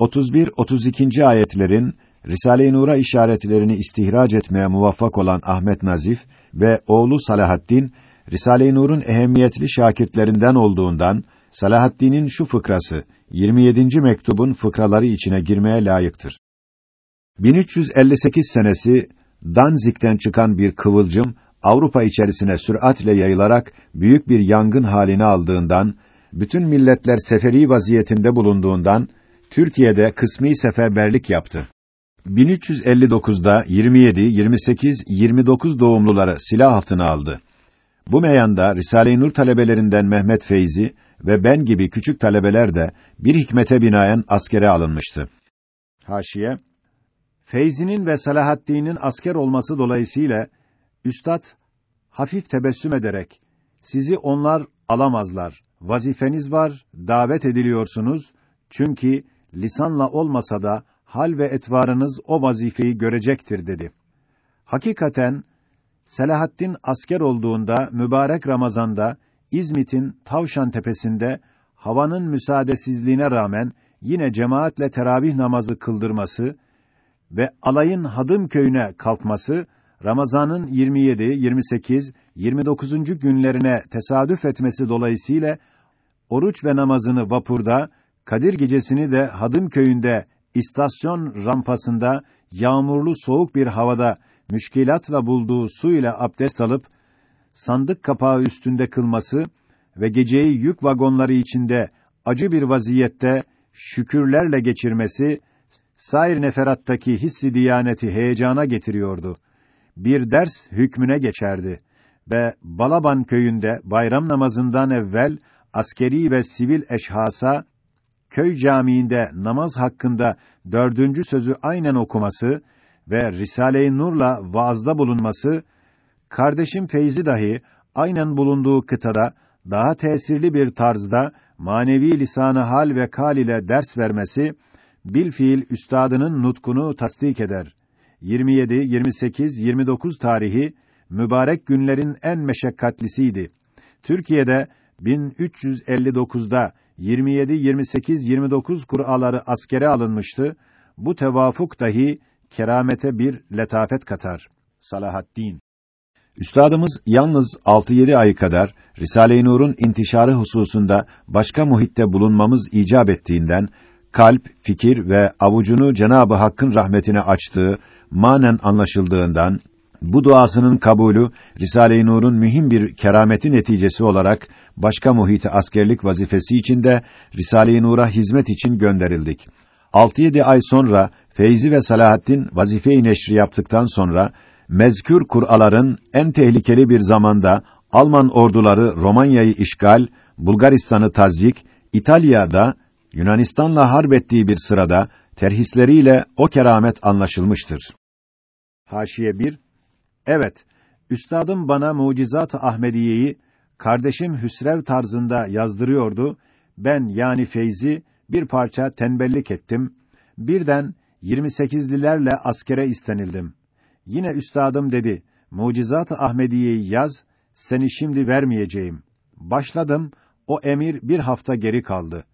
31-32. ayetlerin Risale-i Nur'a işaretlerini istihraç etmeye muvaffak olan Ahmet Nazif ve oğlu Salahaddin Risale-i Nur'un ehemmiyetli şakirtlerinden olduğundan Salahaddin'in şu fıkrası 27. mektubun fıkraları içine girmeye layıktır. 1358 senesi Danzig'den çıkan bir kıvılcım Avrupa içerisine süratle yayılarak büyük bir yangın halini aldığından, bütün milletler seferi vaziyetinde bulunduğundan Türkiye'de kısmi seferberlik yaptı. 1359'da 27, 28, 29 doğumluları silah altına aldı. Bu meyanda Risale-i Nur talebelerinden Mehmet Feyzi ve ben gibi küçük talebeler de bir hikmete binaen askere alınmıştı. Haşiye Feyzi'nin ve Salahaddin'in asker olması dolayısıyla üstad hafif tebessüm ederek sizi onlar alamazlar. Vazifeniz var, davet ediliyorsunuz. Çünkü lisanla olmasa da hal ve etvarınız o vazifeyi görecektir dedi. Hakikaten Selahaddin asker olduğunda mübarek Ramazan'da İzmit'in Tavşan tepesinde havanın müsaadesizliğine rağmen yine cemaatle teravih namazı kıldırması ve alayın Hadım köyüne kalkması Ramazan'ın 27, 28, 29. günlerine tesadüf etmesi dolayısıyla oruç ve namazını vapurda, Kadir gecesini de Hadım köyünde istasyon rampasında yağmurlu soğuk bir havada müşkilatla bulduğu su ile abdest alıp sandık kapağı üstünde kılması ve geceyi yük vagonları içinde acı bir vaziyette şükürlerle geçirmesi sair neferattaki hissi diyaneti heyecana getiriyordu. Bir ders hükmüne geçerdi ve Balaban köyünde bayram namazından evvel askeri ve sivil eşhasa köy camiinde namaz hakkında dördüncü sözü aynen okuması ve Risale-i Nur'la vaazda bulunması, kardeşim Feyzi dahi aynen bulunduğu kıtada daha tesirli bir tarzda manevi lisanı hal ve kal ile ders vermesi, bil fiil üstadının nutkunu tasdik eder. 27, 28, 29 tarihi mübarek günlerin en meşakkatlisiydi. Türkiye'de 1359'da 27, 28, 29 Kur'aları askere alınmıştı. Bu tevafuk dahi keramete bir letafet katar. Salahaddin Üstadımız yalnız 6-7 ay kadar Risale-i Nur'un intişarı hususunda başka muhitte bulunmamız icap ettiğinden kalp, fikir ve avucunu Cenabı Hakk'ın rahmetine açtığı manen anlaşıldığından bu duasının kabulü Risale-i Nur'un mühim bir kerameti neticesi olarak başka muhite askerlik vazifesi içinde Risale-i Nur'a hizmet için gönderildik. 6-7 ay sonra Feyzi ve Salahaddin vazife-i neşri yaptıktan sonra mezkür Kur'aların en tehlikeli bir zamanda Alman orduları Romanya'yı işgal, Bulgaristan'ı tazyik, İtalya'da Yunanistan'la harp ettiği bir sırada terhisleriyle o keramet anlaşılmıştır. Haşiye 1 Evet, üstadım bana Mucizat-ı Ahmediye'yi kardeşim Hüsrev tarzında yazdırıyordu. Ben yani Feyzi bir parça tembellik ettim. Birden 28'lilerle askere istenildim. Yine üstadım dedi, Mucizat-ı Ahmediye'yi yaz, seni şimdi vermeyeceğim. Başladım, o emir bir hafta geri kaldı.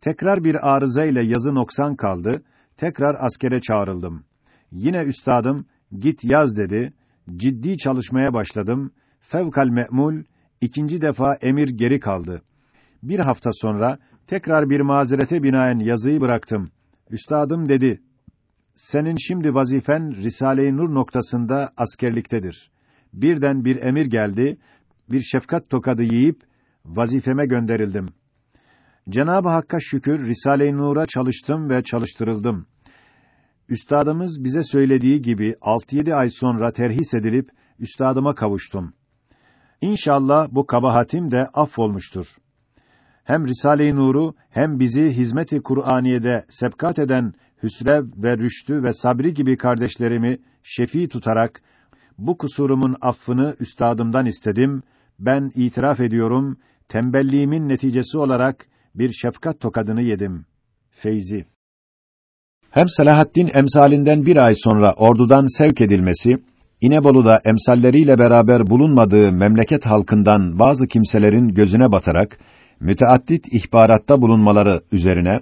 Tekrar bir arıza ile yazı noksan kaldı, tekrar askere çağrıldım. Yine üstadım, git yaz dedi, ciddi çalışmaya başladım, fevkal me'mul, ikinci defa emir geri kaldı. Bir hafta sonra, tekrar bir mazerete binaen yazıyı bıraktım. Üstadım dedi, senin şimdi vazifen Risale-i Nur noktasında askerliktedir. Birden bir emir geldi, bir şefkat tokadı yiyip vazifeme gönderildim. Cenab-ı Hakk'a şükür Risale-i Nur'a çalıştım ve çalıştırıldım. Üstadımız bize söylediği gibi 6-7 ay sonra terhis edilip üstadıma kavuştum. İnşallah bu kabahatim de affolmuştur. Hem Risale-i Nur'u hem bizi hizmeti Kur'aniye'de sebkat eden Hüsrev ve Rüştü ve Sabri gibi kardeşlerimi şefi tutarak bu kusurumun affını üstadımdan istedim. Ben itiraf ediyorum, tembelliğimin neticesi olarak bir şefkat tokadını yedim. Feyzi Hem Selahaddin emsalinden bir ay sonra ordudan sevk edilmesi, İnebolu'da emsalleriyle beraber bulunmadığı memleket halkından bazı kimselerin gözüne batarak, müteaddit ihbaratta bulunmaları üzerine,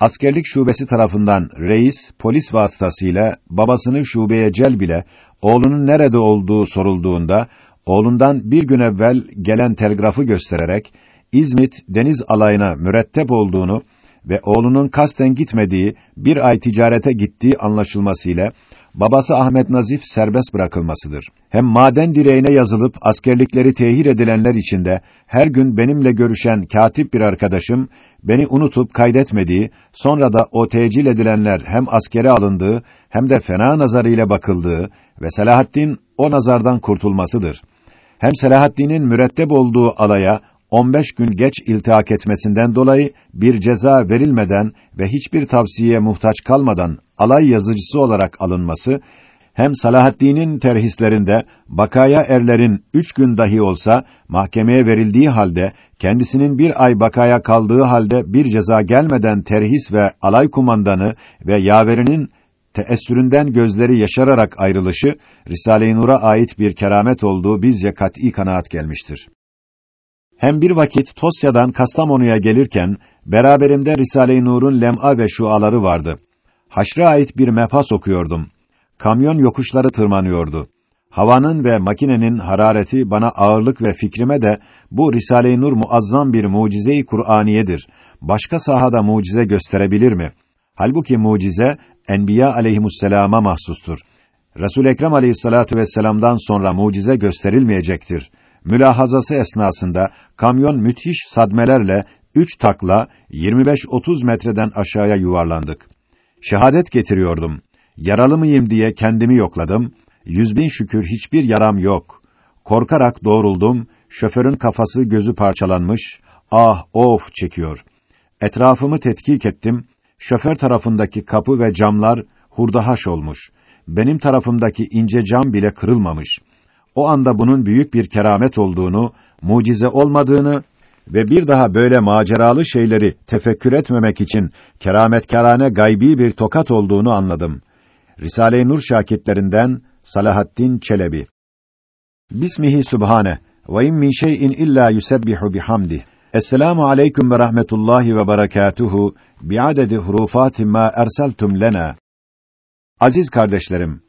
askerlik şubesi tarafından reis polis vasıtasıyla babasını şubeye celb ile oğlunun nerede olduğu sorulduğunda oğlundan bir gün evvel gelen telgrafı göstererek İzmit deniz alayına mürettep olduğunu ve oğlunun kasten gitmediği, bir ay ticarete gittiği anlaşılmasıyla babası Ahmet Nazif serbest bırakılmasıdır. Hem maden direğine yazılıp askerlikleri tehir edilenler içinde her gün benimle görüşen katip bir arkadaşım beni unutup kaydetmediği, sonra da o tecil edilenler hem askere alındığı hem de fena nazarıyla bakıldığı ve Selahaddin o nazardan kurtulmasıdır. Hem Selahaddin'in mürettep olduğu alaya 15 gün geç iltihak etmesinden dolayı bir ceza verilmeden ve hiçbir tavsiyeye muhtaç kalmadan alay yazıcısı olarak alınması hem Salahaddin'in terhislerinde bakaya erlerin üç gün dahi olsa mahkemeye verildiği halde kendisinin bir ay bakaya kaldığı halde bir ceza gelmeden terhis ve alay kumandanı ve yaverinin teessüründen gözleri yaşararak ayrılışı Risale-i Nur'a ait bir keramet olduğu bizce kat'î kanaat gelmiştir. Hem bir vakit Tosya'dan Kastamonu'ya gelirken beraberimde Risale-i Nur'un lem'a ve şuaları vardı. Haşr'a ait bir mefas okuyordum. Kamyon yokuşları tırmanıyordu. Havanın ve makinenin harareti bana ağırlık ve fikrime de bu Risale-i Nur muazzam bir mucize-i Kur'aniyedir. Başka sahada mucize gösterebilir mi? Halbuki mucize Enbiya aleyhimusselama mahsustur. Resul Ekrem aleyhissalatu vesselam'dan sonra mucize gösterilmeyecektir. Mülahazası esnasında kamyon müthiş sadmelerle üç takla 25-30 metreden aşağıya yuvarlandık. Şehadet getiriyordum. Yaralı mıyım diye kendimi yokladım. Yüz bin şükür hiçbir yaram yok. Korkarak doğruldum. Şoförün kafası gözü parçalanmış. Ah, of çekiyor. Etrafımı tetkik ettim. Şoför tarafındaki kapı ve camlar hurdahaş olmuş. Benim tarafımdaki ince cam bile kırılmamış. O anda bunun büyük bir keramet olduğunu, mucize olmadığını ve bir daha böyle maceralı şeyleri tefekkür etmemek için kerametkarane gaybi bir tokat olduğunu anladım. Risale-i Nur şakitlerinden Salahaddin Çelebi Bismihi Subhane ve in min şey'in illa yusebbihu bihamdi. Esselamu aleyküm ve rahmetullahi ve berekatuhu bi'adedi hurufati ma erseltum lena. Aziz kardeşlerim,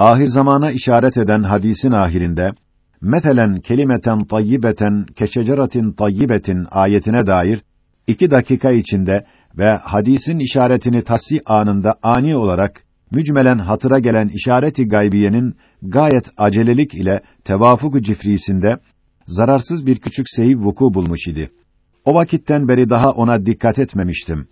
ahir zamana işaret eden hadisin ahirinde metelen kelimeten tayyibeten keşeceratin tayyibetin ayetine dair iki dakika içinde ve hadisin işaretini tasih anında ani olarak mücmelen hatıra gelen işareti gaybiyenin gayet acelelik ile tevafuk cifrisinde zararsız bir küçük sehiv vuku bulmuş idi. O vakitten beri daha ona dikkat etmemiştim.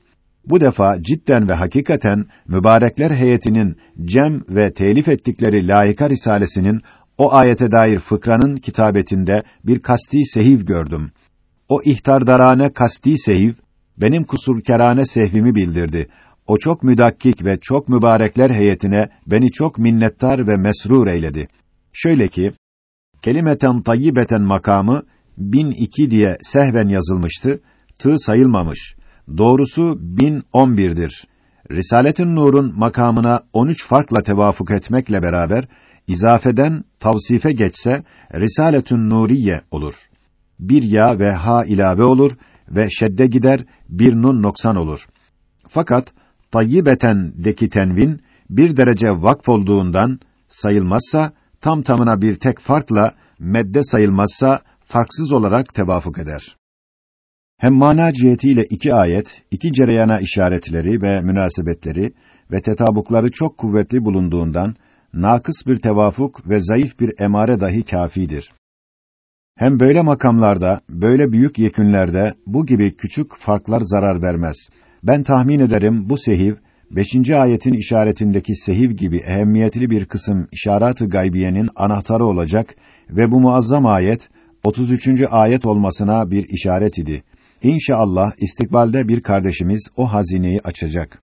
Bu defa cidden ve hakikaten mübarekler heyetinin cem ve telif ettikleri layıka risalesinin o ayete dair fıkranın kitabetinde bir kasti sehiv gördüm. O ihtardarane kasti sehiv benim kusurkerane sehvimi bildirdi. O çok müdakkik ve çok mübarekler heyetine beni çok minnettar ve mesrur eyledi. Şöyle ki kelimeten tayyibeten makamı 1002 diye sehven yazılmıştı. Tığ sayılmamış. Doğrusu 1011'dir. Risaletün Nur'un makamına 13 farkla tevafuk etmekle beraber izafeden tavsife geçse Risaletün Nuriye olur. Bir ya ve ha ilave olur ve şedde gider, bir nun noksan olur. Fakat tayyibeten deki tenvin bir derece vakf olduğundan sayılmazsa tam tamına bir tek farkla medde sayılmazsa farksız olarak tevafuk eder. Hem mana cihetiyle iki ayet, iki cereyana işaretleri ve münasebetleri ve tetabukları çok kuvvetli bulunduğundan nakıs bir tevafuk ve zayıf bir emare dahi kafidir. Hem böyle makamlarda, böyle büyük yekünlerde bu gibi küçük farklar zarar vermez. Ben tahmin ederim bu sehiv beşinci ayetin işaretindeki sehiv gibi ehemmiyetli bir kısım işaret-ı gaybiyenin anahtarı olacak ve bu muazzam ayet 33. ayet olmasına bir işaret idi. İnşallah istikbalde bir kardeşimiz o hazineyi açacak.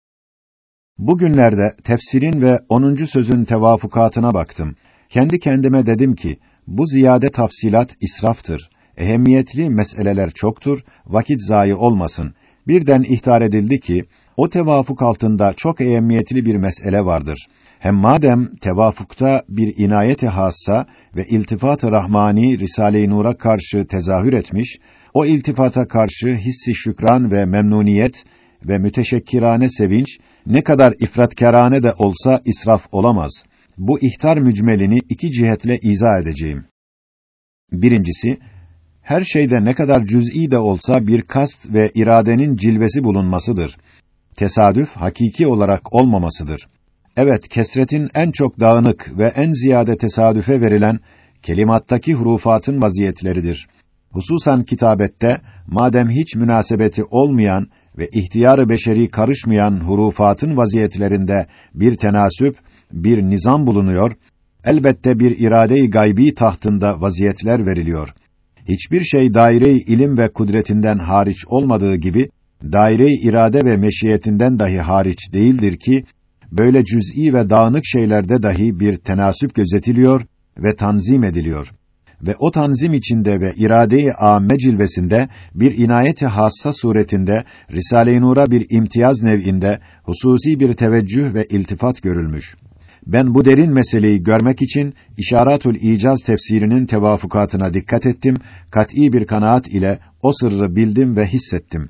Bugünlerde tefsirin ve 10. sözün tevafukatına baktım. Kendi kendime dedim ki bu ziyade tafsilat israftır. Ehemmiyetli meseleler çoktur, vakit zayi olmasın. Birden ihtar edildi ki o tevafuk altında çok ehemmiyetli bir mesele vardır. Hem madem tevafukta bir inayet-i hassa ve iltifat-ı rahmani Risale-i Nur'a karşı tezahür etmiş, o iltifata karşı hissi şükran ve memnuniyet ve müteşekkirane sevinç, ne kadar ifratkârane de olsa israf olamaz. Bu ihtar mücmelini iki cihetle izah edeceğim. Birincisi, her şeyde ne kadar cüz'i de olsa bir kast ve iradenin cilvesi bulunmasıdır. Tesadüf hakiki olarak olmamasıdır. Evet, kesretin en çok dağınık ve en ziyade tesadüfe verilen kelimattaki hurufatın vaziyetleridir. Hususan kitabette madem hiç münasebeti olmayan ve ihtiyarı beşeri karışmayan hurufatın vaziyetlerinde bir tenasüp, bir nizam bulunuyor, elbette bir irade-i gaybi tahtında vaziyetler veriliyor. Hiçbir şey daire-i ilim ve kudretinden hariç olmadığı gibi, daire-i irade ve meşiyetinden dahi hariç değildir ki, böyle cüz'i ve dağınık şeylerde dahi bir tenasüp gözetiliyor ve tanzim ediliyor. Ve o tanzim içinde ve irade-i âme cilvesinde bir inayeti hassa suretinde Risale-i Nur'a bir imtiyaz nev'inde hususi bir teveccüh ve iltifat görülmüş. Ben bu derin meseleyi görmek için İşaratul İcaz tefsirinin tevafukatına dikkat ettim, kat'î bir kanaat ile o sırrı bildim ve hissettim.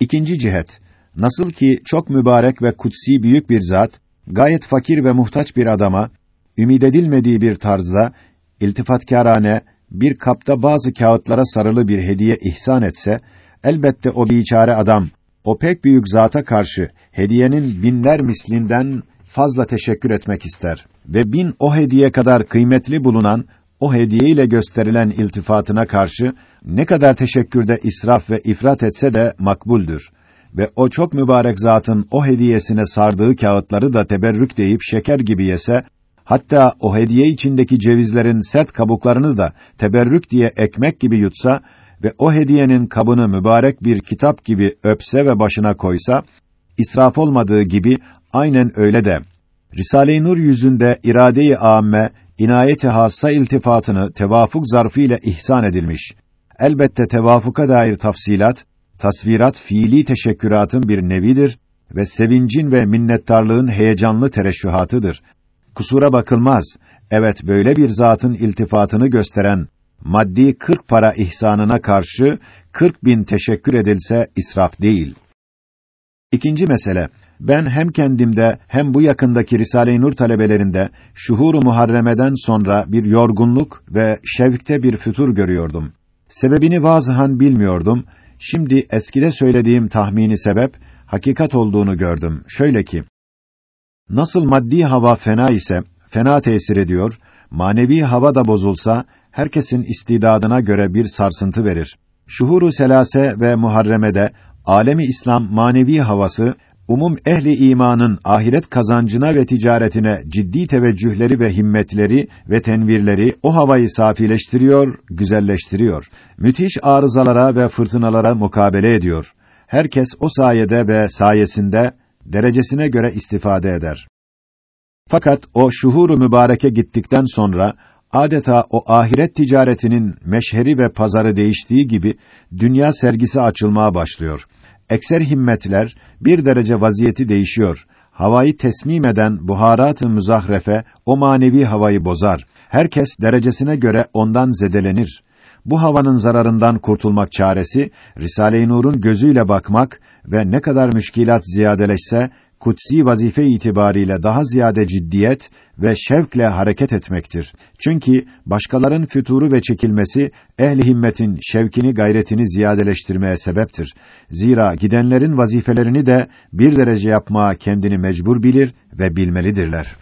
İkinci cihet, nasıl ki çok mübarek ve kutsi büyük bir zat, gayet fakir ve muhtaç bir adama, ümid edilmediği bir tarzda, iltifatkârane, bir kapta bazı kağıtlara sarılı bir hediye ihsan etse, elbette o biçare adam, o pek büyük zata karşı, hediyenin binler mislinden fazla teşekkür etmek ister. Ve bin o hediye kadar kıymetli bulunan o hediye ile gösterilen iltifatına karşı ne kadar teşekkürde israf ve ifrat etse de makbuldür. Ve o çok mübarek zatın o hediyesine sardığı kağıtları da teberrük deyip şeker gibi yese hatta o hediye içindeki cevizlerin sert kabuklarını da teberrük diye ekmek gibi yutsa ve o hediyenin kabını mübarek bir kitap gibi öpse ve başına koysa israf olmadığı gibi aynen öyle de Risale-i Nur yüzünde irade-i âme, inayet-i hassa iltifatını tevafuk zarfı ihsan edilmiş. Elbette tevafuka dair tafsilat, tasvirat fiili teşekküratın bir nevidir ve sevincin ve minnettarlığın heyecanlı tereşühatıdır. Kusura bakılmaz. Evet böyle bir zatın iltifatını gösteren maddi kırk para ihsanına karşı kırk bin teşekkür edilse israf değil. İkinci mesele, ben hem kendimde hem bu yakındaki Risale-i Nur talebelerinde şuhuru muharremeden sonra bir yorgunluk ve şevkte bir fütur görüyordum. Sebebini vazıhan bilmiyordum. Şimdi eskide söylediğim tahmini sebep hakikat olduğunu gördüm. Şöyle ki Nasıl maddi hava fena ise fena tesir ediyor, manevi hava da bozulsa herkesin istidadına göre bir sarsıntı verir. Şuhuru selase ve muharremede alemi İslam manevi havası umum ehli imanın ahiret kazancına ve ticaretine ciddi teveccühleri ve himmetleri ve tenvirleri o havayı safileştiriyor, güzelleştiriyor. Müthiş arızalara ve fırtınalara mukabele ediyor. Herkes o sayede ve sayesinde derecesine göre istifade eder. Fakat o şuhuru mübareke gittikten sonra adeta o ahiret ticaretinin meşheri ve pazarı değiştiği gibi dünya sergisi açılmaya başlıyor ekser himmetler bir derece vaziyeti değişiyor. Havayı tesmim eden buharat-ı müzahrefe o manevi havayı bozar. Herkes derecesine göre ondan zedelenir. Bu havanın zararından kurtulmak çaresi Risale-i Nur'un gözüyle bakmak ve ne kadar müşkilat ziyadeleşse kutsi vazife itibariyle daha ziyade ciddiyet ve şevkle hareket etmektir. Çünkü başkaların füturu ve çekilmesi ehli himmetin şevkini gayretini ziyadeleştirmeye sebeptir. Zira gidenlerin vazifelerini de bir derece yapmaya kendini mecbur bilir ve bilmelidirler.